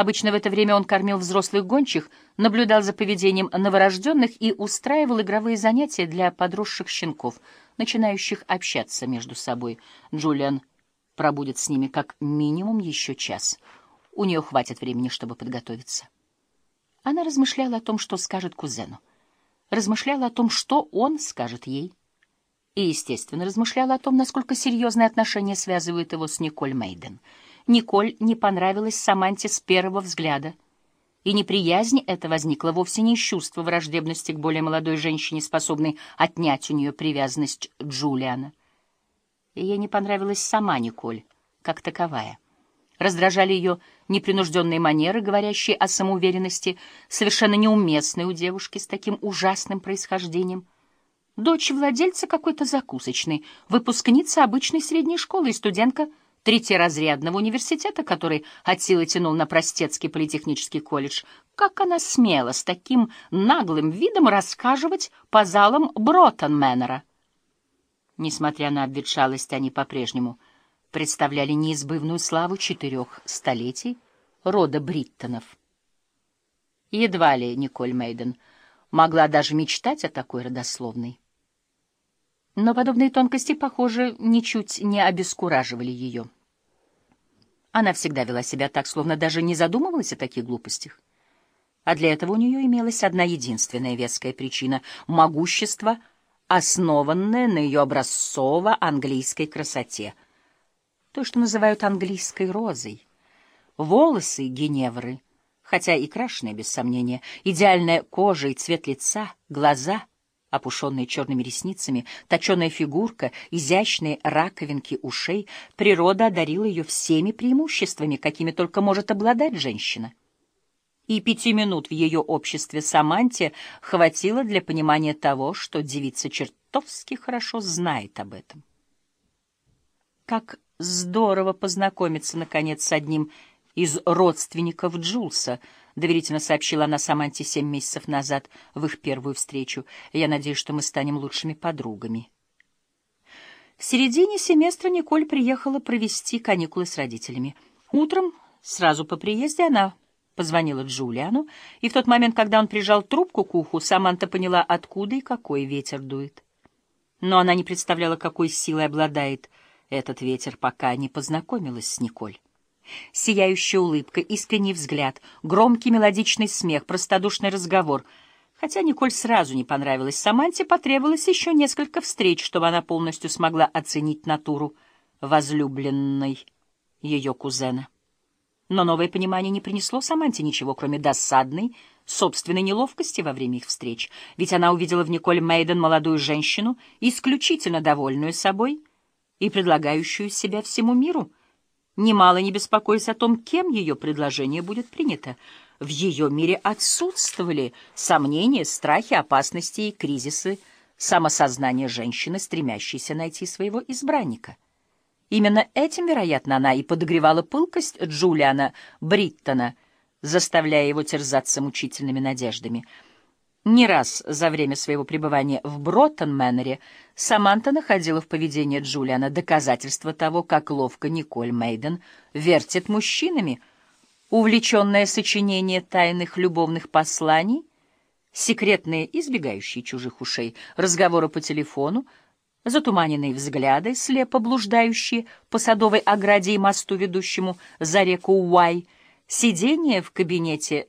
Обычно в это время он кормил взрослых гончих, наблюдал за поведением новорожденных и устраивал игровые занятия для подросших щенков, начинающих общаться между собой. Джулиан пробудет с ними как минимум еще час. У нее хватит времени, чтобы подготовиться. Она размышляла о том, что скажет кузену. Размышляла о том, что он скажет ей. И, естественно, размышляла о том, насколько серьезные отношения связывают его с Николь Мейден — Николь не понравилась Саманте с первого взгляда. И неприязнь эта возникла вовсе не из чувства враждебности к более молодой женщине, способной отнять у нее привязанность Джулиана. Ей не понравилась сама Николь, как таковая. Раздражали ее непринужденные манеры, говорящие о самоуверенности, совершенно неуместной у девушки с таким ужасным происхождением. Дочь владельца какой-то закусочной, выпускница обычной средней школы и студентка — третьеразрядного университета, который от силы тянул на простецкий политехнический колледж. Как она смела с таким наглым видом рассказывать по залам Броттон-Мэннера? Несмотря на обветшалость, они по-прежнему представляли неизбывную славу четырех столетий рода Бриттонов. Едва ли Николь Мейден могла даже мечтать о такой родословной. Но подобные тонкости, похоже, ничуть не обескураживали ее. Она всегда вела себя так, словно даже не задумывалась о таких глупостях. А для этого у нее имелась одна единственная веская причина — могущество, основанное на ее образцово-английской красоте. То, что называют английской розой. Волосы Геневры, хотя и крашеные, без сомнения, идеальная кожа и цвет лица, глаза — опушенные черными ресницами, точеная фигурка, изящные раковинки ушей, природа одарила ее всеми преимуществами, какими только может обладать женщина. И пяти минут в ее обществе Саманте хватило для понимания того, что девица чертовски хорошо знает об этом. Как здорово познакомиться, наконец, с одним из родственников Джулса —— доверительно сообщила она Саманте семь месяцев назад в их первую встречу. «Я надеюсь, что мы станем лучшими подругами». В середине семестра Николь приехала провести каникулы с родителями. Утром, сразу по приезде, она позвонила Джулиану, и в тот момент, когда он прижал трубку к уху, Саманта поняла, откуда и какой ветер дует. Но она не представляла, какой силой обладает этот ветер, пока не познакомилась с Николь. Сияющая улыбка, искренний взгляд, громкий мелодичный смех, простодушный разговор. Хотя Николь сразу не понравилась Саманте, потребовалось еще несколько встреч, чтобы она полностью смогла оценить натуру возлюбленной ее кузена. Но новое понимание не принесло Саманте ничего, кроме досадной, собственной неловкости во время их встреч, ведь она увидела в Николь Мейден молодую женщину, исключительно довольную собой и предлагающую себя всему миру — немало не беспокоясь о том, кем ее предложение будет принято. В ее мире отсутствовали сомнения, страхи, опасности и кризисы самосознания женщины, стремящейся найти своего избранника. Именно этим, вероятно, она и подогревала пылкость Джулиана Бриттона, заставляя его терзаться мучительными надеждами — не раз за время своего пребывания в Броттон-Мэннере Саманта находила в поведении Джулиана доказательства того, как ловко Николь Мейден вертит мужчинами, увлеченное сочинение тайных любовных посланий, секретные, избегающие чужих ушей, разговоры по телефону, затуманенные взгляды, слепо блуждающие по садовой ограде и мосту, ведущему за реку Уай, сидение в кабинете